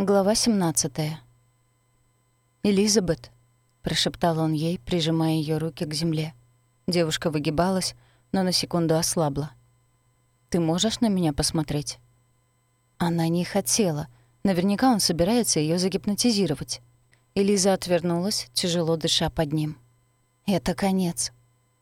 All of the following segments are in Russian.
Глава 17. «Элизабет», — прошептал он ей, прижимая ее руки к земле. Девушка выгибалась, но на секунду ослабла. «Ты можешь на меня посмотреть?» Она не хотела. Наверняка он собирается ее загипнотизировать. Элиза отвернулась, тяжело дыша под ним. «Это конец.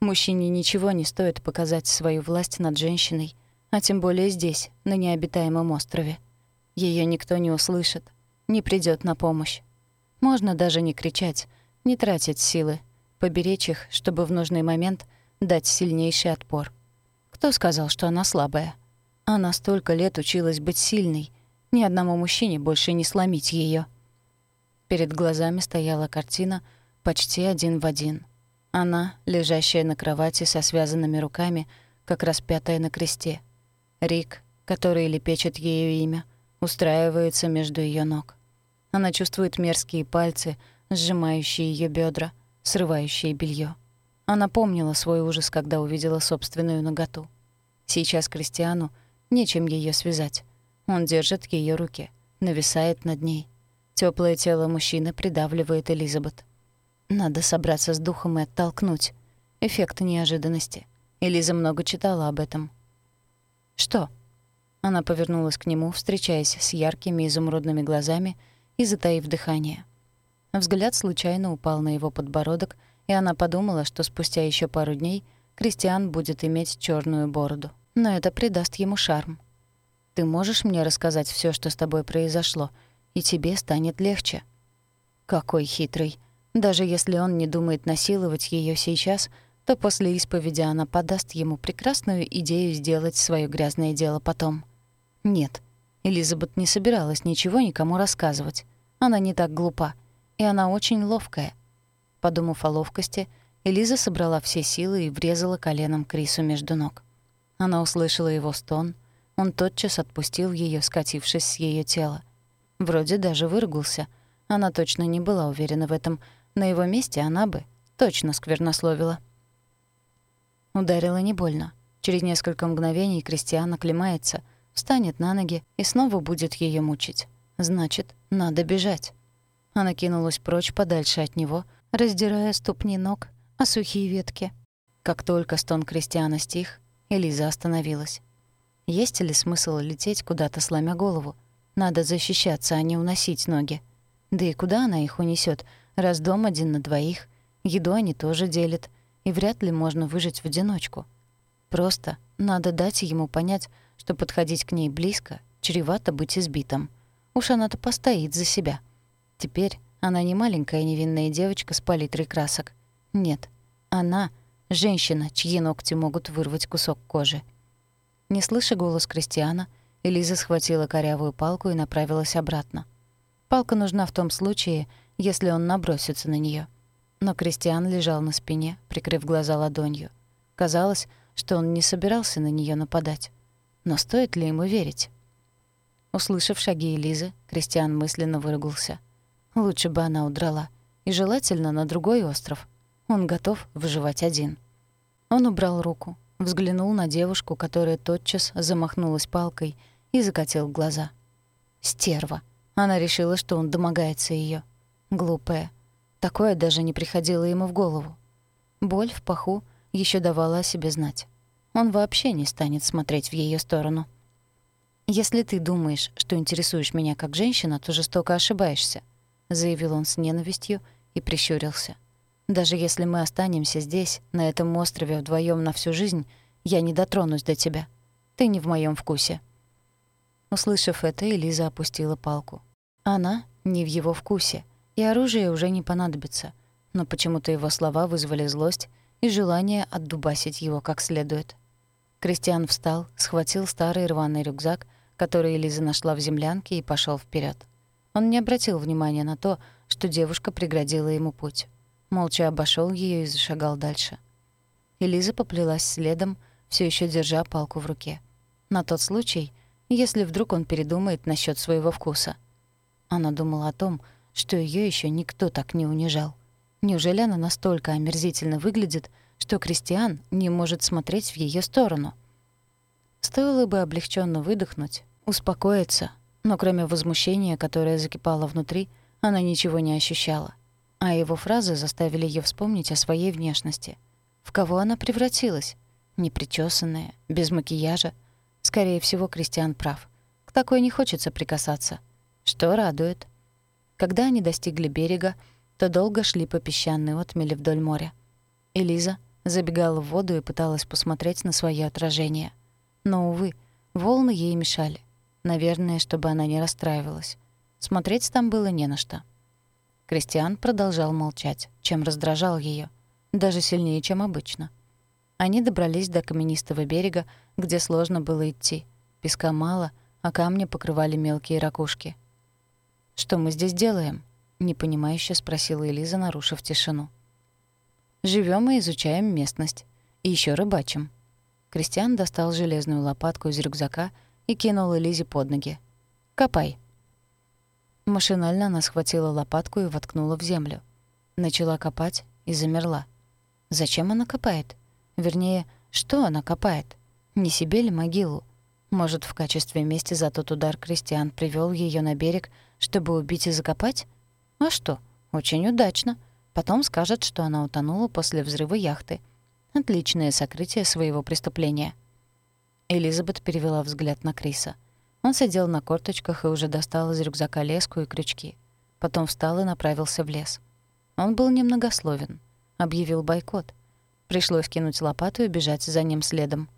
Мужчине ничего не стоит показать свою власть над женщиной, а тем более здесь, на необитаемом острове. Ее никто не услышит, не придет на помощь. Можно даже не кричать, не тратить силы, поберечь их, чтобы в нужный момент дать сильнейший отпор. Кто сказал, что она слабая? Она столько лет училась быть сильной, ни одному мужчине больше не сломить ее. Перед глазами стояла картина почти один в один. Она, лежащая на кровати со связанными руками, как распятая на кресте. Рик, который лепечет ее имя, устраивается между ее ног. Она чувствует мерзкие пальцы, сжимающие ее бедра, срывающие белье. Она помнила свой ужас, когда увидела собственную ноготу. Сейчас Кристиану нечем ее связать. Он держит ее руки, нависает над ней. Теплое тело мужчины придавливает Элизабет. Надо собраться с духом и оттолкнуть. Эффект неожиданности. Элиза много читала об этом. «Что?» Она повернулась к нему, встречаясь с яркими изумрудными глазами и затаив дыхание. Взгляд случайно упал на его подбородок, и она подумала, что спустя еще пару дней Кристиан будет иметь черную бороду. Но это придаст ему шарм. «Ты можешь мне рассказать все, что с тобой произошло, и тебе станет легче?» «Какой хитрый. Даже если он не думает насиловать ее сейчас, то после исповеди она подаст ему прекрасную идею сделать свое грязное дело потом». Нет, Элизабет не собиралась ничего никому рассказывать. Она не так глупа. И она очень ловкая. Подумав о ловкости, Элиза собрала все силы и врезала коленом Крису между ног. Она услышала его стон. Он тотчас отпустил ее, скатившись с ее тела. Вроде даже выругался. Она точно не была уверена в этом. На его месте она бы точно сквернословила. Ударила не больно. Через несколько мгновений Кристиан оклемается — встанет на ноги и снова будет ее мучить. Значит, надо бежать. Она кинулась прочь подальше от него, раздирая ступни ног о сухие ветки. Как только стон Кристиана стих, Элиза остановилась. Есть ли смысл лететь куда-то, сломя голову? Надо защищаться, а не уносить ноги. Да и куда она их унесет, раз дом один на двоих, еду они тоже делят, и вряд ли можно выжить в одиночку. Просто надо дать ему понять, что подходить к ней близко чревато быть избитым. Уж она-то постоит за себя. Теперь она не маленькая невинная девочка с палитрой красок. Нет, она — женщина, чьи ногти могут вырвать кусок кожи. Не слыша голос Кристиана, Элиза схватила корявую палку и направилась обратно. Палка нужна в том случае, если он набросится на нее. Но Кристиан лежал на спине, прикрыв глаза ладонью. Казалось, что он не собирался на нее нападать. Но стоит ли ему верить? Услышав шаги Элизы, Кристиан мысленно выругался. Лучше бы она удрала. И желательно на другой остров. Он готов выживать один. Он убрал руку, взглянул на девушку, которая тотчас замахнулась палкой, и закатил глаза. Стерва. Она решила, что он домогается ее. Глупая. Такое даже не приходило ему в голову. Боль в паху еще давала о себе знать он вообще не станет смотреть в ее сторону. «Если ты думаешь, что интересуешь меня как женщина, то жестоко ошибаешься», — заявил он с ненавистью и прищурился. «Даже если мы останемся здесь, на этом острове вдвоем на всю жизнь, я не дотронусь до тебя. Ты не в моем вкусе». Услышав это, Элиза опустила палку. Она не в его вкусе, и оружие уже не понадобится, но почему-то его слова вызвали злость и желание отдубасить его как следует. Кристиан встал, схватил старый рваный рюкзак, который Элиза нашла в землянке, и пошел вперед. Он не обратил внимания на то, что девушка преградила ему путь. Молча обошел ее и зашагал дальше. Элиза поплелась следом, все еще держа палку в руке. На тот случай, если вдруг он передумает насчет своего вкуса. Она думала о том, что ее еще никто так не унижал. Неужели она настолько омерзительно выглядит, что Кристиан не может смотреть в ее сторону. Стоило бы облегченно выдохнуть, успокоиться, Но кроме возмущения, которое закипало внутри, она ничего не ощущала. А его фразы заставили ее вспомнить о своей внешности. В кого она превратилась? Непричесанная, без макияжа. Скорее всего, Кристиан прав. К такой не хочется прикасаться. Что радует. Когда они достигли берега, то долго шли по песчаной отмели вдоль моря. Элиза забегала в воду и пыталась посмотреть на свое отражение. Но, увы, волны ей мешали. Наверное, чтобы она не расстраивалась. Смотреть там было не на что. Кристиан продолжал молчать, чем раздражал ее, даже сильнее, чем обычно. Они добрались до каменистого берега, где сложно было идти. Песка мало, а камни покрывали мелкие ракушки. «Что мы здесь делаем?» — непонимающе спросила Элиза, нарушив тишину. Живем и изучаем местность. И еще рыбачим». Кристиан достал железную лопатку из рюкзака и кинул Элизе под ноги. «Копай». Машинально она схватила лопатку и воткнула в землю. Начала копать и замерла. Зачем она копает? Вернее, что она копает? Не себе ли могилу? Может, в качестве мести за тот удар Кристиан привел ее на берег, чтобы убить и закопать? А что? Очень удачно. Потом скажет, что она утонула после взрыва яхты. Отличное сокрытие своего преступления. Элизабет перевела взгляд на Криса. Он сидел на корточках и уже достал из рюкзака леску и крючки. Потом встал и направился в лес. Он был немногословен. Объявил бойкот. Пришлось кинуть лопату и бежать за ним следом.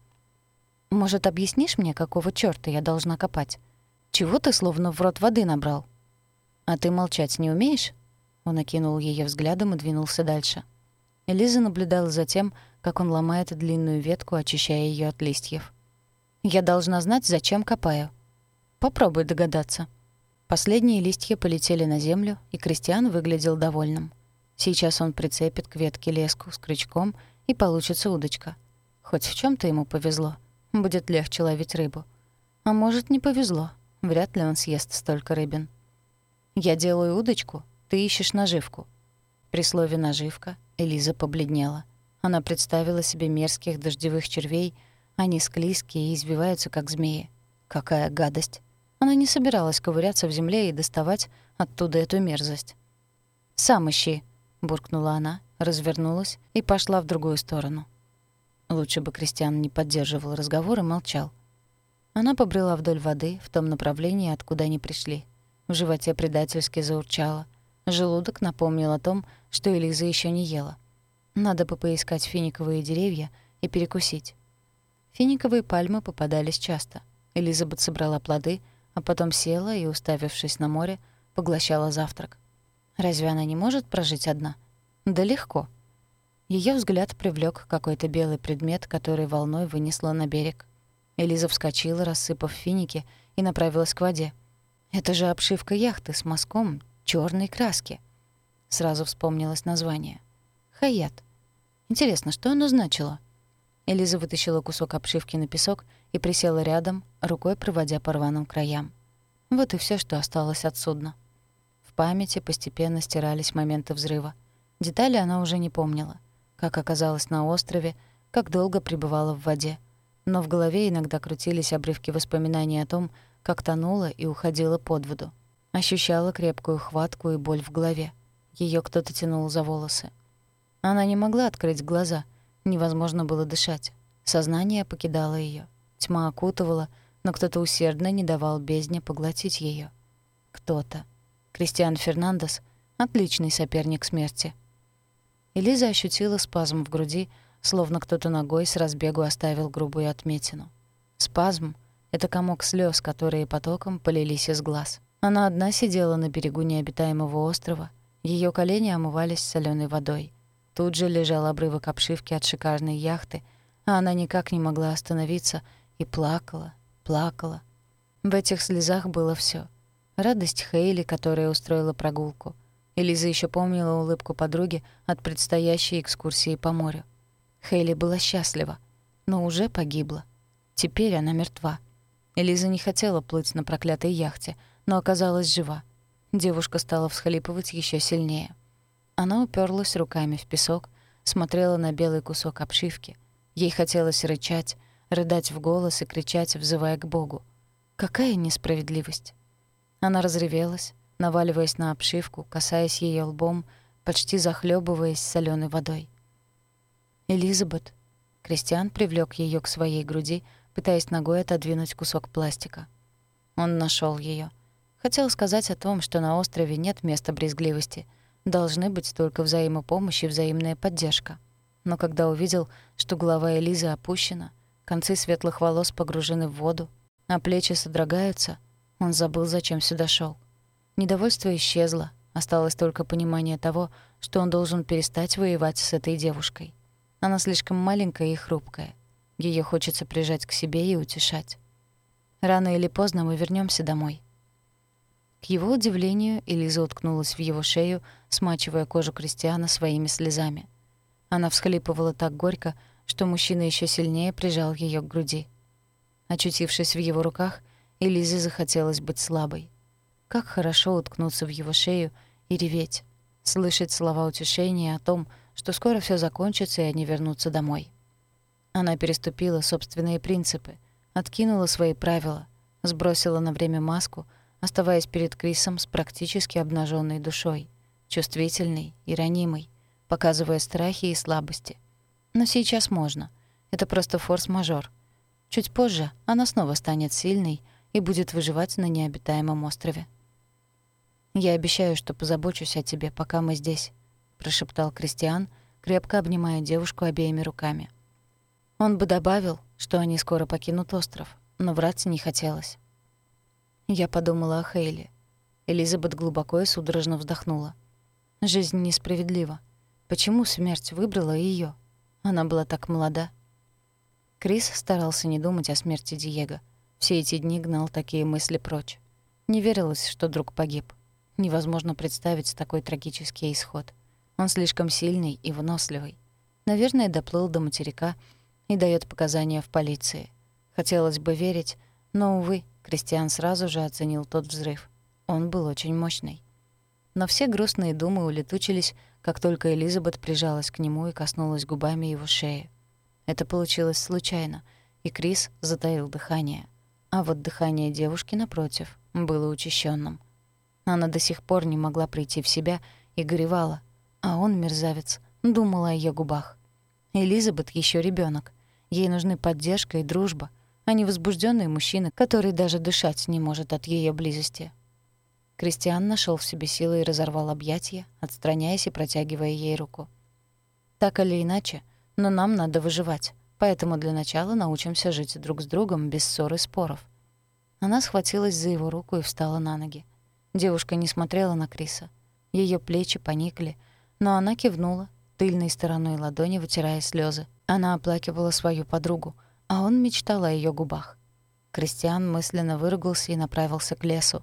«Может, объяснишь мне, какого чёрта я должна копать? Чего ты словно в рот воды набрал?» «А ты молчать не умеешь?» Он окинул её взглядом и двинулся дальше. Элиза наблюдала за тем, как он ломает длинную ветку, очищая её от листьев. «Я должна знать, зачем копаю», Попробуй догадаться. Последние листья полетели на землю, и Кристиан выглядел довольным. Сейчас он прицепит к ветке леску с крючком, и получится удочка. Хоть в чем то ему повезло. Будет легче ловить рыбу. А может, не повезло. Вряд ли он съест столько рыбин. «Я делаю удочку, ты ищешь наживку». При слове «наживка» Элиза побледнела. Она представила себе мерзких дождевых червей, они склизкие и избиваются, как змеи. Какая гадость! Она не собиралась ковыряться в земле и доставать оттуда эту мерзость. «Сам ищи», — буркнула она, развернулась и пошла в другую сторону. Лучше бы Кристиан не поддерживал разговор и молчал. Она побрела вдоль воды в том направлении, откуда они пришли. В животе предательски заурчало. Желудок напомнил о том, что Элиза еще не ела. Надо бы поискать финиковые деревья и перекусить. Финиковые пальмы попадались часто. Элизабет собрала плоды — а потом села и, уставившись на море, поглощала завтрак. Разве она не может прожить одна? Да легко. Ее взгляд привлек какой-то белый предмет, который волной вынесло на берег. Элиза вскочила, рассыпав финики, и направилась к воде. Это же обшивка яхты с мазком черной краски. Сразу вспомнилось название. «Хаят». Интересно, что оно значило? Элиза вытащила кусок обшивки на песок и присела рядом, рукой проводя по рваным краям. Вот и все, что осталось от судна. В памяти постепенно стирались моменты взрыва. Детали она уже не помнила. Как оказалась на острове, как долго пребывала в воде. Но в голове иногда крутились обрывки воспоминаний о том, как тонула и уходила под воду. Ощущала крепкую хватку и боль в голове. Ее кто-то тянул за волосы. Она не могла открыть глаза — Невозможно было дышать. Сознание покидало ее. Тьма окутывала, но кто-то усердно не давал бездне поглотить ее. Кто-то. Кристиан Фернандес — отличный соперник смерти. Элиза ощутила спазм в груди, словно кто-то ногой с разбегу оставил грубую отметину. Спазм — это комок слез, которые потоком полились из глаз. Она одна сидела на берегу необитаемого острова, ее колени омывались соленой водой. Тут же лежал обрывок обшивки от шикарной яхты, а она никак не могла остановиться и плакала, плакала. В этих слезах было все: Радость Хейли, которая устроила прогулку. Элиза еще помнила улыбку подруги от предстоящей экскурсии по морю. Хейли была счастлива, но уже погибла. Теперь она мертва. Элиза не хотела плыть на проклятой яхте, но оказалась жива. Девушка стала всхлипывать еще сильнее. Она уперлась руками в песок, смотрела на белый кусок обшивки. Ей хотелось рычать, рыдать в голос и кричать, взывая к Богу. Какая несправедливость! Она разревелась, наваливаясь на обшивку, касаясь ее лбом, почти захлебываясь соленой водой. «Элизабет!» Кристиан привлек ее к своей груди, пытаясь ногой отодвинуть кусок пластика. Он нашел ее. Хотел сказать о том, что на острове нет места брезгливости. Должны быть только взаимопомощь и взаимная поддержка. Но когда увидел, что голова Элизы опущена, концы светлых волос погружены в воду, а плечи содрогаются, он забыл, зачем сюда шел. Недовольство исчезло, осталось только понимание того, что он должен перестать воевать с этой девушкой. Она слишком маленькая и хрупкая. Ее хочется прижать к себе и утешать. Рано или поздно мы вернемся домой. К его удивлению, Элиза уткнулась в его шею, смачивая кожу Кристиана своими слезами. Она всхлипывала так горько, что мужчина еще сильнее прижал ее к груди. Очутившись в его руках, Элизе захотелось быть слабой. Как хорошо уткнуться в его шею и реветь, слышать слова утешения о том, что скоро все закончится и они вернутся домой. Она переступила собственные принципы, откинула свои правила, сбросила на время маску, оставаясь перед Крисом с практически обнаженной душой, чувствительной и ранимой, показывая страхи и слабости. Но сейчас можно. Это просто форс-мажор. Чуть позже она снова станет сильной и будет выживать на необитаемом острове. «Я обещаю, что позабочусь о тебе, пока мы здесь», — прошептал Кристиан, крепко обнимая девушку обеими руками. Он бы добавил, что они скоро покинут остров, но врать не хотелось. Я подумала о Хейли. Элизабет глубоко и судорожно вздохнула. Жизнь несправедлива. Почему смерть выбрала ее? Она была так молода. Крис старался не думать о смерти Диего. Все эти дни гнал такие мысли прочь. Не верилось, что друг погиб. Невозможно представить такой трагический исход. Он слишком сильный и выносливый. Наверное, доплыл до материка и дает показания в полиции. Хотелось бы верить, но, увы, Кристиан сразу же оценил тот взрыв. Он был очень мощный. Но все грустные думы улетучились, как только Элизабет прижалась к нему и коснулась губами его шеи. Это получилось случайно, и Крис затаил дыхание. А вот дыхание девушки, напротив, было учащенным. Она до сих пор не могла прийти в себя и горевала, а он, мерзавец, думал о ее губах. Элизабет еще ребенок. Ей нужны поддержка и дружба, а не возбужденный мужчина, который даже дышать не может от ее близости. Кристиан нашел в себе силы и разорвал объятия, отстраняясь и протягивая ей руку. «Так или иначе, но нам надо выживать, поэтому для начала научимся жить друг с другом без ссор и споров». Она схватилась за его руку и встала на ноги. Девушка не смотрела на Криса. Ее плечи поникли, но она кивнула, тыльной стороной ладони вытирая слезы. Она оплакивала свою подругу, а он мечтал о ее губах. Кристиан мысленно выругался и направился к лесу.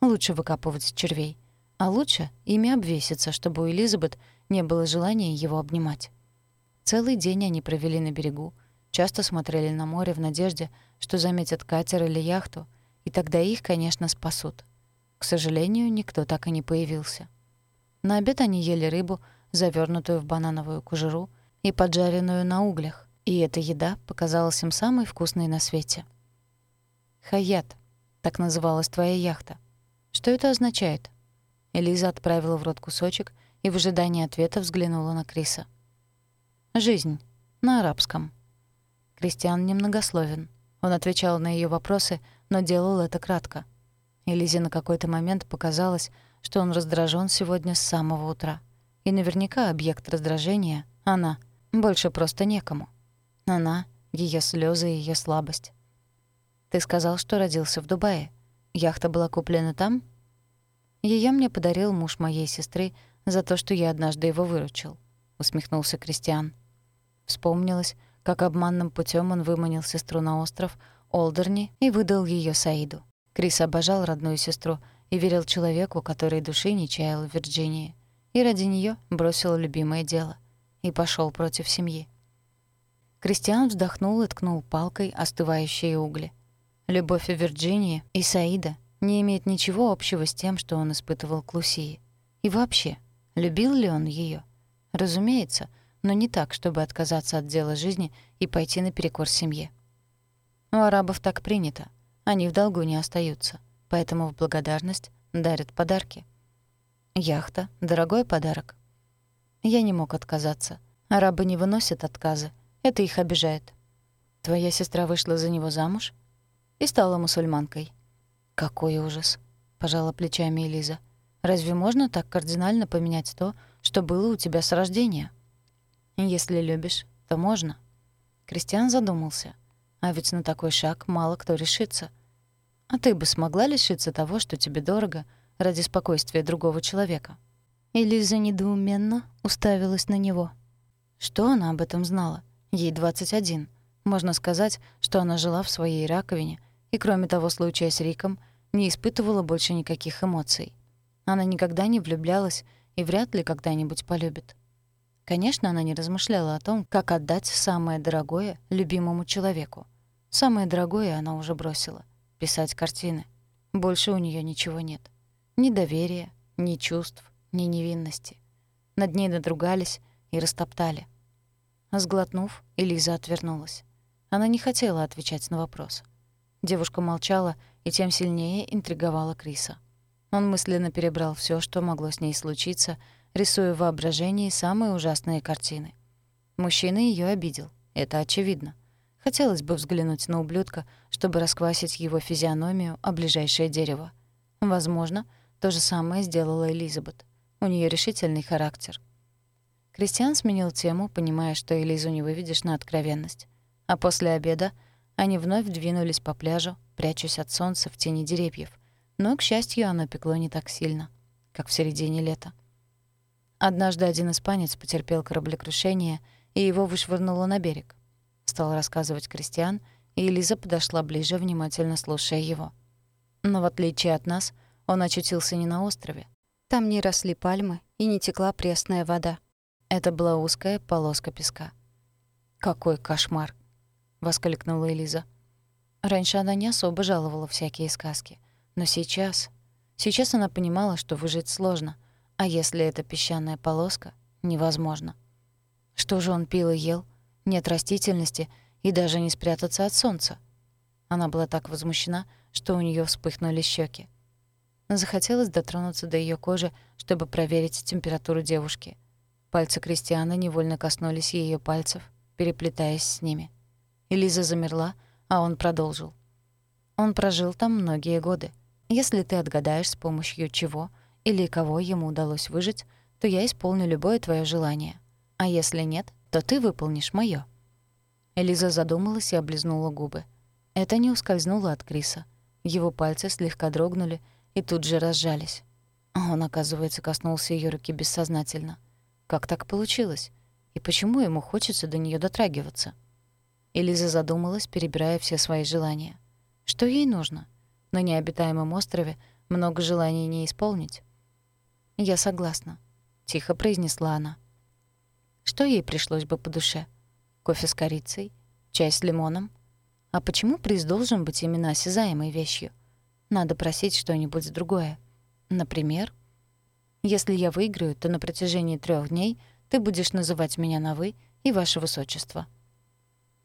Лучше выкапывать червей. А лучше ими обвеситься, чтобы у Элизабет не было желания его обнимать. Целый день они провели на берегу, часто смотрели на море в надежде, что заметят катер или яхту, и тогда их, конечно, спасут. К сожалению, никто так и не появился. На обед они ели рыбу, завернутую в банановую кожуру и поджаренную на углях, и эта еда показалась им самой вкусной на свете. «Хаят», — так называлась твоя яхта. Что это означает?» Элиза отправила в рот кусочек и в ожидании ответа взглянула на Криса. «Жизнь. На арабском». Кристиан немногословен. Он отвечал на ее вопросы, но делал это кратко. Элизе на какой-то момент показалось, что он раздражен сегодня с самого утра. И наверняка объект раздражения — она. Больше просто некому. Она, ее слезы и ее слабость. «Ты сказал, что родился в Дубае. Яхта была куплена там?» Ее мне подарил муж моей сестры за то, что я однажды его выручил», — усмехнулся Кристиан. Вспомнилось, как обманным путем он выманил сестру на остров Олдерни и выдал ее Саиду. Крис обожал родную сестру и верил человеку, который души не чаял в Вирджинии и ради нее бросил любимое дело и пошел против семьи. Кристиан вздохнул и ткнул палкой остывающие угли. Любовь Вирджинии и Саида не имеет ничего общего с тем, что он испытывал к Лусии. И вообще, любил ли он ее? Разумеется, но не так, чтобы отказаться от дела жизни и пойти наперекор семье. У арабов так принято. Они в долгу не остаются. поэтому в благодарность дарят подарки. Яхта — дорогой подарок. Я не мог отказаться. Арабы не выносят отказы. Это их обижает. Твоя сестра вышла за него замуж и стала мусульманкой. Какой ужас, пожала плечами Элиза. Разве можно так кардинально поменять то, что было у тебя с рождения? Если любишь, то можно. Кристиан задумался. А ведь на такой шаг мало кто решится. А ты бы смогла лишиться того, что тебе дорого, ради спокойствия другого человека? Элиза недоуменно уставилась на него. Что она об этом знала? Ей 21. Можно сказать, что она жила в своей раковине и, кроме того случая с Риком, не испытывала больше никаких эмоций. Она никогда не влюблялась и вряд ли когда-нибудь полюбит. Конечно, она не размышляла о том, как отдать самое дорогое любимому человеку. Самое дорогое она уже бросила — писать картины. Больше у нее ничего нет. Ни доверия, ни чувств, ни невинности. Над ней надругались и растоптали. Сглотнув, Элиза отвернулась. Она не хотела отвечать на вопрос. Девушка молчала и тем сильнее интриговала Криса. Он мысленно перебрал все, что могло с ней случиться, рисуя в воображении самые ужасные картины. Мужчина ее обидел, это очевидно. Хотелось бы взглянуть на ублюдка, чтобы расквасить его физиономию о ближайшее дерево. Возможно, то же самое сделала Элизабет. У нее решительный характер — Кристиан сменил тему, понимая, что Элизу не выведешь на откровенность. А после обеда они вновь двинулись по пляжу, прячась от солнца в тени деревьев. Но, к счастью, оно пекло не так сильно, как в середине лета. Однажды один испанец потерпел кораблекрушение, и его вышвырнуло на берег. Стал рассказывать Кристиан, и Элиза подошла ближе, внимательно слушая его. Но в отличие от нас, он очутился не на острове. Там не росли пальмы и не текла пресная вода. Это была узкая полоска песка. «Какой кошмар!» — воскликнула Элиза. Раньше она не особо жаловала всякие сказки. Но сейчас... Сейчас она понимала, что выжить сложно, а если это песчаная полоска — невозможно. Что же он пил и ел? Нет растительности и даже не спрятаться от солнца. Она была так возмущена, что у нее вспыхнули щеки. Захотелось дотронуться до ее кожи, чтобы проверить температуру девушки — Пальцы Кристиана невольно коснулись ее пальцев, переплетаясь с ними. Элиза замерла, а он продолжил. Он прожил там многие годы. Если ты отгадаешь, с помощью чего или кого ему удалось выжить, то я исполню любое твое желание. А если нет, то ты выполнишь моё. Элиза задумалась и облизнула губы. Это не ускользнуло от Криса. Его пальцы слегка дрогнули и тут же разжались. Он, оказывается, коснулся ее руки бессознательно — как так получилось? И почему ему хочется до нее дотрагиваться? Элиза задумалась, перебирая все свои желания. Что ей нужно? На необитаемом острове много желаний не исполнить. «Я согласна», — тихо произнесла она. Что ей пришлось бы по душе? Кофе с корицей? Чай с лимоном? А почему приз должен быть именно осязаемой вещью? Надо просить что-нибудь другое. Например, если я выиграю, то на протяжении трех дней ты будешь называть меня на «вы» и «ваше высочество».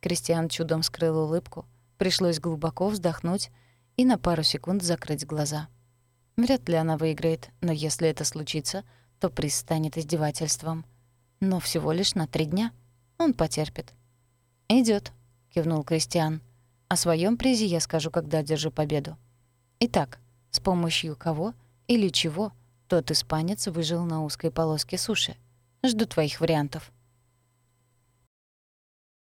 Кристиан чудом скрыл улыбку, пришлось глубоко вздохнуть и на пару секунд закрыть глаза. Вряд ли она выиграет, но если это случится, то приз станет издевательством. Но всего лишь на три дня. Он потерпит. Идет, кивнул Кристиан. О своем призе я скажу, когда одержу победу. Итак, с помощью кого или чего — тот испанец выжил на узкой полоске суши. Жду твоих вариантов.